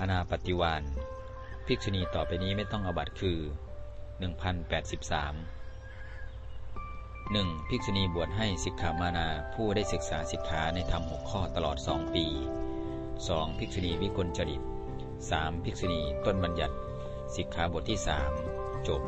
อนาปฏิวานภิกษุณีต่อไปนี้ไม่ต้องอบัตคือ 1083 1. ภิกษุณีบวชให้สิกขามานาผู้ได้ศึกษาสิกขาในธรรมหกข้อตลอดสองปี 2. ภิกษุณีวิกลจริต 3. ภิกษุณีต้นบัญญัติ สิกขาบทที่ 3 จบ